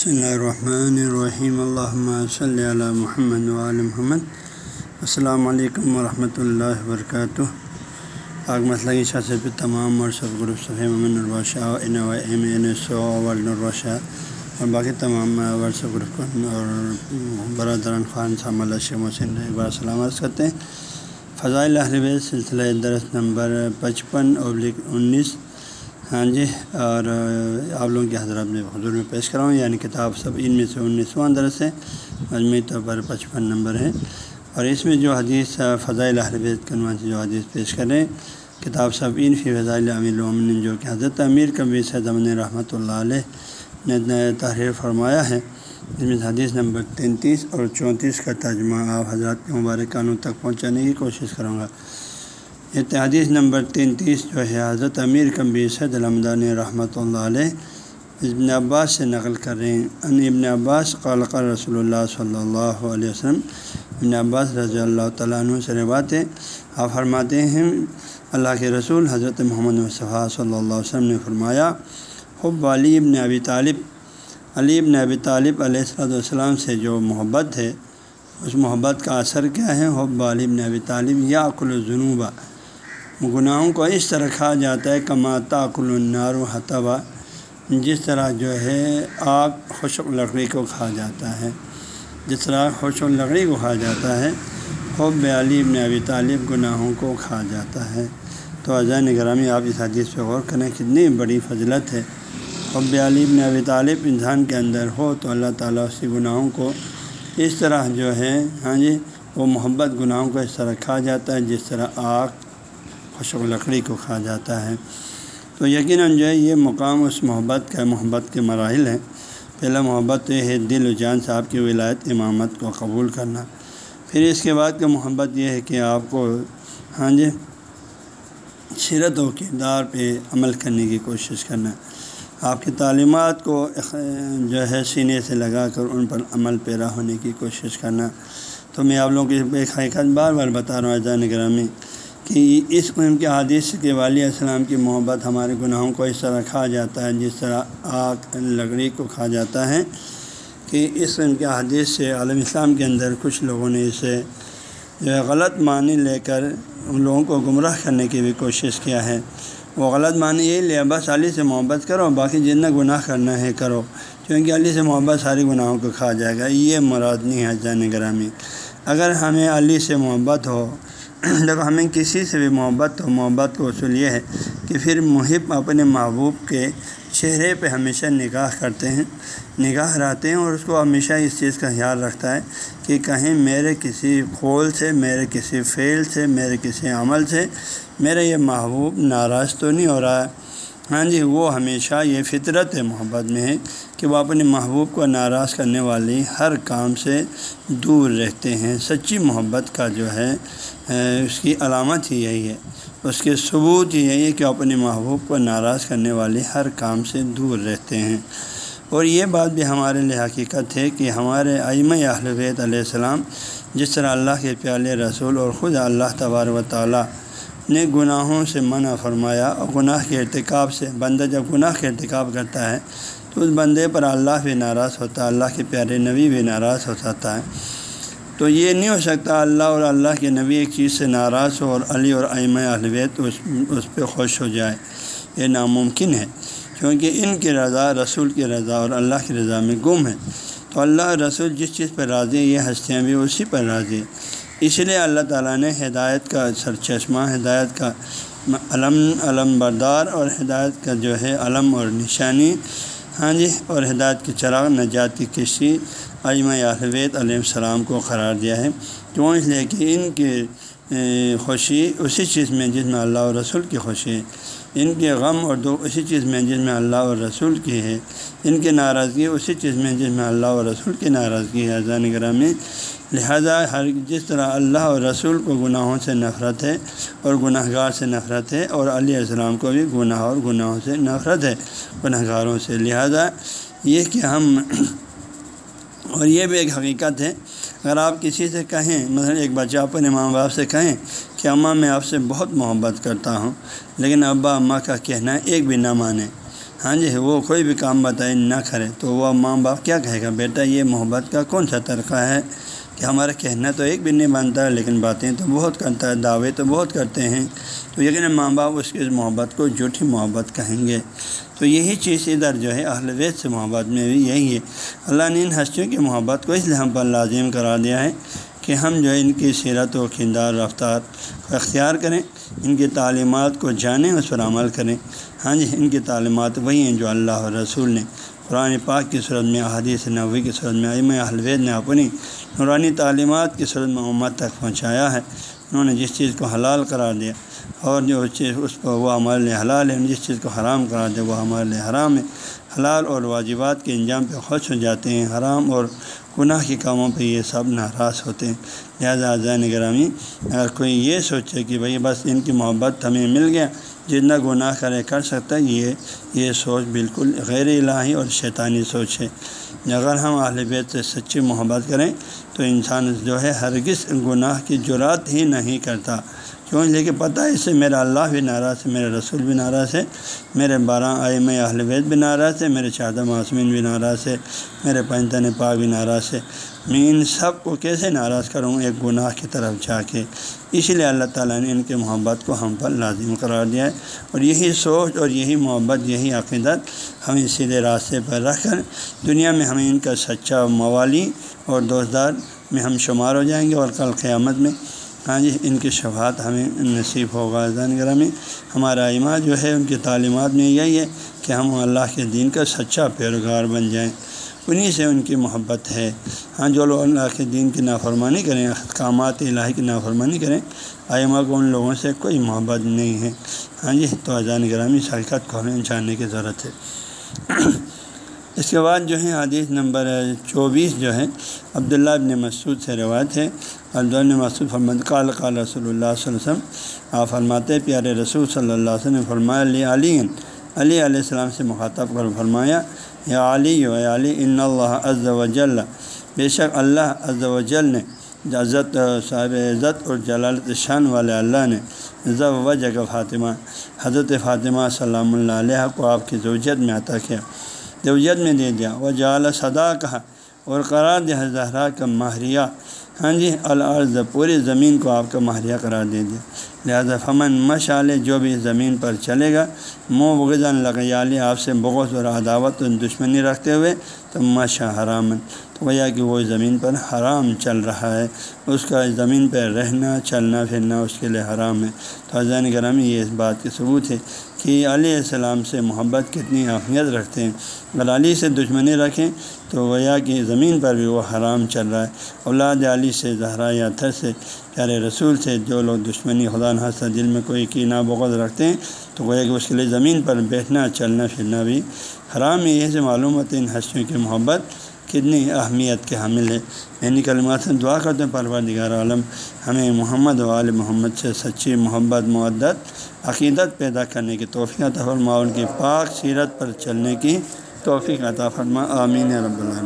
بسم اللہ الرحمن الرحیم اللہ صلی علی محمد وعلی محمد السلام علیکم ورحمۃ اللہ وبرکاتہ آگ مسئلہ کی شاہ سے تمام اور سب گروپ صفحہ محمد الباشہ این ایم این سو ورلڈ الباشہ اور باقی تمام ورثہ گروپ اور برادران خان سام اللہ شیخ محسن ایک بار سلامت کرتے ہیں فضائل اہل سلسلہ درس نمبر پچپن ابلک انیس ہاں جی اور آپ لوگوں کے حضرات میں حضور میں پیش کراؤں یعنی کتاب سب ان میں سے انیسواں درس ہے، مجموعی طور پر پچپن نمبر ہے۔ اور اس میں جو حدیث، فضائل الحربیت کنوان سے جو حدیث پیش کریں، کتاب سب ان فی فضائل امیر الومن جو کہ حضرت امیر کبیر سید امن رحمۃ اللہ علیہ نے تحریر فرمایا ہے۔ جس میں حدیث نمبر تینتیس اور چونتیس کا ترجمہ آپ حضرات کے مبارک قانون تک پہنچانے کی کوشش کروں گا۔ اتحادیث نمبر تینتیس جو ہے، حضرت امیر کمبی سید الحمدان رحمۃ اللہ علیہ، ابن عباس سے نقل کر رہے ہیں۔ ان ابن عباس قالق رسول اللہ صلی اللہ علیہ وسلم، ابن عباس رضی اللہ تعالیٰ عنہ سے روات ہے۔ آپ فرماتے ہیں، اللہ کے رسول حضرت محمد مصطفیٰ صلی اللہ علیہ وسلم نے فرمایا، حب علی ابن ابی طالب۔ علی ابن ابی طالب علیہ السلۃ والسلام سے جو محبت ہے، اس محبت کا اثر کیا ہے؟ حب علی ابن ابی طالب یا عقل الجنوبہ گناہوں کو اس طرح کھا جاتا ہے، کما تاکل النار و حتبہ جس طرح جو ہے آگ خشک لکڑی کو کھا جاتا ہے، جس طرح خشک لکڑی کو کھا جاتا ہے، خوب علی ابن ابی طالب گناہوں کو کھا جاتا ہے۔ تو اجان نگرامی، آپ اس حدیث پہ غور کریں، کتنی بڑی فضلت ہے۔ خوب علی ابن ابی طالب انسان کے اندر ہو تو اللہ تعالیٰ اسی گناہوں کو اس طرح جو ہے ہاں جی وہ محبت گناہوں کو اس طرح کھا جاتا ہے، جس طرح آگ خشک لکڑی کو کھا جاتا ہے۔ تو یقیناً جو ہے یہ مقام اس محبت کا محبت کے مراحل ہیں۔ پہلا محبت تو یہ ہے دل و جان صاحب کی ولایت، امامت کو قبول کرنا۔ پھر اس کے بعد کا محبت یہ ہے کہ آپ کو ہاں جی سیرت و کردار پہ عمل کرنے کی کوشش کرنا۔ آپ کی تعلیمات کو جو ہے سینے سے لگا کر ان پر عمل پیرا ہونے کی کوشش کرنا۔ تو میں آپ لوگوں کی ایک حقیقت بار بار بتا رہا ہوں اجان گرامی کہ اس قسم کے حادث کے والی السلام کی محبت ہمارے گناہوں کو اس طرح کھا جاتا ہے، جس طرح آگ، لکڑی کو کھا جاتا ہے، کہ اس قسم کے حادث سے عالم اسلام کے اندر کچھ لوگوں نے اسے جو ہے غلط معنی لے کر ان لوگوں کو گمراہ کرنے کی بھی کوشش کیا ہے۔ وہ غلط معنی یہی لیا بس علی سے محبت کرو، باقی جتنا گناہ کرنا ہے کرو کیونکہ علی سے محبت ساری گناہوں کو کھا جائے گا۔ یہ مراد نہیں ہے جان گرامی اگر ہمیں علی سے محبت ہو جب ہمیں کسی سے بھی محبت ہو، محبت کو اصول یہ ہے کہ پھر محب اپنے محبوب کے چہرے پہ ہمیشہ نگاہ کرتے ہیں، نگاہ رہتے ہیں اور اس کو ہمیشہ اس چیز کا خیال رکھتا ہے کہ کہیں میرے کسی قول سے، میرے کسی فعل سے، میرے کسی عمل سے میرا یہ محبوب ناراض تو نہیں ہو رہا ہے۔ ہاں جی وہ ہمیشہ یہ فطرت محبت میں ہے۔ کہ وہ اپنے محبوب کو ناراض کرنے والی ہر کام سے دور رہتے ہیں۔ سچی محبت کا جو ہے اس کی علامت ہی یہی ہے۔ اس کے ثبوت ہی یہی ہے کہ اپنے محبوب کو ناراض کرنے والے ہر کام سے دور رہتے ہیں۔ اور یہ بات بھی ہمارے لیے حقیقت ہے کہ ہمارے اہل بیت علیہ السلام جس طرح اللہ کے پیالے رسول اور خود اللہ تبار و تعالیٰ نے گناہوں سے منع فرمایا اور گناہ کے ارتکاب سے بندہ جب گناہ کے ارتکاب کرتا ہے تو اس بندے پر اللہ بھی ناراض ہوتا ہے، اللہ کے پیارے نبی بھی ناراض ہو سکتا ہے۔ تو یہ نہیں ہو سکتا اللہ اور اللہ کے نبی ایک چیز سے ناراض ہو اور علی اور ائم الویت اس اس پہ خوش ہو جائے۔ یہ ناممکن ہے کیونکہ ان کی رضا رسول کی رضا اور اللہ کی رضا میں گم ہے۔ تو اللہ رسول جس چیز پر راضی ہے یہ ہستیاں بھی اسی پر راضی ہے اس لیے اللہ تعالیٰ نے ہدایت کا سر چشمہ، ہدایت کا علم علم بردار اور ہدایت کا جو ہے علم اور نشانی ہاں جی اور ہدایت کی چراغ نجات کی کشتی اجمہ الوید علیہ السلام کو قرار دیا ہے۔ کیوں اس لیے کہ ان کی خوشی اسی چیز میں جس میں اللہ اور رسول کی خوشی ہے ان کے غم اور دو اسی چیز میں جس میں اللہ اور رسول کی ہے، ان کی ناراضگی اسی چیز میں جس میں اللہ اور رسول کی ناراضگی ہے۔ اذان گرامی، لہذا ہر جس طرح اللہ اور رسول کو گناہوں سے نفرت ہے اور گناہ گار سے نفرت ہے، اور علیہ السلام کو بھی گناہ اور گناہوں سے نفرت ہے گناہ گاروں سے۔ لہذا یہ کہ ہم اور یہ بھی ایک حقیقت ہے۔ اگر آپ کسی سے کہیں، مثلا ایک بچہ اپنے ماں باپ سے کہیں کہ اماں میں آپ سے بہت محبت کرتا ہوں۔ لیکن ابا اماں کا کہنا ایک بھی نہ مانے۔ ہاں جی وہ کوئی بھی کام بتائے نہ کرے۔ تو وہ ماں باپ کیا کہے گا؟ بیٹا، یہ محبت کا کون سا طریقہ ہے؟ کہ ہمارا کہنا تو ایک بھی نہیں بنتا ہے لیکن باتیں تو بہت کرتا ہے دعوے تو بہت کرتے ہیں۔ تو یقین ماں باپ اس کی محبت کو جھوٹی محبت کہیں گے۔ تو یہی چیز ادھر جو ہے اہل وید سے محبت میں بھی یہی ہے۔ اللہ نے ان ہستیوں کی محبت کو اس لیے ہم پر لازم کرا دیا ہے۔ کہ ہم جو ہے ان کی سیرت و کردار رفتار کو اختیار کریں، ان کی تعلیمات کو جانیں، اس پر عمل کریں۔ ہاں جی ان کی تعلیمات وہی ہیں جو اللہ اور رسول نے قرآن پاک کی صورت میں احادیث نبوی کی صورت میں علم الوید نے اپنی نورانی تعلیمات کی صورت میں امت تک پہنچایا ہے۔ انہوں نے جس چیز کو حلال قرار دیا اور جو چیز، اس پر وہ ہمارے حلال ہے، جس چیز کو حرام کرا دے وہ ہمارے لیے حرام ہے۔ حلال اور واجبات کے انجام پہ خوش ہو جاتے ہیں، حرام اور گناہ کے کاموں پہ یہ سب ناراض ہوتے ہیں۔ لہٰذا زین گرامی، اگر کوئی یہ سوچے کہ بھائی بس ان کی محبت ہمیں مل گیا، جتنا گناہ کرے کر سکتا ہے، یہ یہ سوچ بالکل غیر الہی اور شیطانی سوچ ہے۔ اگر ہم اہل بیت سے سچی محبت کریں، تو انسان جو ہے ہرگز گناہ کی جرات ہی نہیں کرتا۔ کیوں؟ لیکن پتہ ہے، اس سے میرا اللہ بھی ناراض ہے، میرے رسول بھی ناراض ہے، میرے بارہ آئے اہل بیت بھی ناراض ہے، میرے چادہ معصمین بھی ناراض ہے، میرے پنجن پاک بھی ناراض ہے۔ میں ان سب کو کیسے ناراض کروں؟ ایک گناہ کی طرف جا کے۔ اسی لیے اللہ تعالیٰ نے ان کے محبت کو ہم پر لازم قرار دیا ہے۔ اور یہی سوچ اور یہی محبت، یہی عقیدت ہمیں سیدھے راستے پر رکھ کر دنیا میں ہمیں ان کا سچا موالی اور دوستدار میں ہم شمار ہو جائیں گے۔ اور کل قیامت میں ہاں جی ان کی شفاعت ہمیں نصیب ہوگا۔ زین گرامی، ہمارا ایمان جو ہے، ان کی تعلیمات میں یہی ہے کہ ہم اللہ کے دین کا سچا پیروگار بن جائیں۔ انہیں سے ان کی محبت ہے۔ ہاں جو لوگ اللہ کے دین کی نافرمانی کریں، احکامات الہی کی نافرمانی کریں، آئمہ کو ان لوگوں سے کوئی محبت نہیں ہے۔ ہاں جی تو اذان گرامی حقیقت کو ہمیں جاننے کی ضرورت ہے؟ اس کے بعد جو ہے حدیث نمبر چوبیس جو ہے عبداللہ ابن مسعود سے روایت ہے۔ عبداللہ مسعود فرمد قال قال رسول اللہ صلی اللہ علیہ وسلم، آپ فرماتے پیارے رسول صلی اللہ علیہ وسلم، فرمایا، علی علی علیہ السلام سے مخاطب کر فرمایا، یا علی و علی، ان اللہ عز و جل۔ بے شک اللہ عز و جل نے، عزت، صاحب عزت اور جلالت شان والے اللہ نے ضب و جگہ فاطمہ، حضرت فاطمہ سلام اللہ علیہ کو آپ کی زوجت میں عطا کیا۔ زوجت میں دے دیا۔ وہ جعل صدا کہا اور قرار دیا زہرا کا ماہریہ۔ ہاں جی العرض پوری زمین کو آپ کا ماہریہ قرار دے دیا۔ لہٰذا فمن مشعل جو بھی زمین پر چلے گا منہ بغذن لگیالی آپ سے بغض اور عداوت اور دشمنی رکھتے ہوئے، تو مشا حرام تو گویا کہ وہ زمین پر حرام چل رہا ہے۔ اس کا زمین پہ رہنا، چلنا، پھرنا اس کے لیے حرام ہے۔ تو حضین گرامی یہ اس بات کے ثبوت ہے۔ کہ علیہ السلام سے محبت کتنی اہمیت رکھتے ہیں۔ اگر علی سے دشمنی رکھیں تو گویا کہ زمین پر بھی وہ حرام چل رہا ہے۔ اولاد علی سے زہرا یا تھر سے پیارے رسول سے جو لوگ دشمنی خدا نہ دل میں کوئی کینہ بغض رکھتے ہیں تو گویا کہ اس کے لیے زمین پر بیٹھنا، چلنا، پھرنا بھی حرام یہ سے معلوم ہوتے ہیں ان ہستیوں کی محبت کتنی اہمیت کے حامل ہے یعنی کلمات سے دعا کرتے ہیں، پروردگار عالم ہمیں محمد وال محمد سے سچی محبت معدت عقیدت پیدا کرنے کی توفیع فرما ان کی پاک سیرت پر چلنے کی توفیق عطا فرما۔ آمین رب اللہ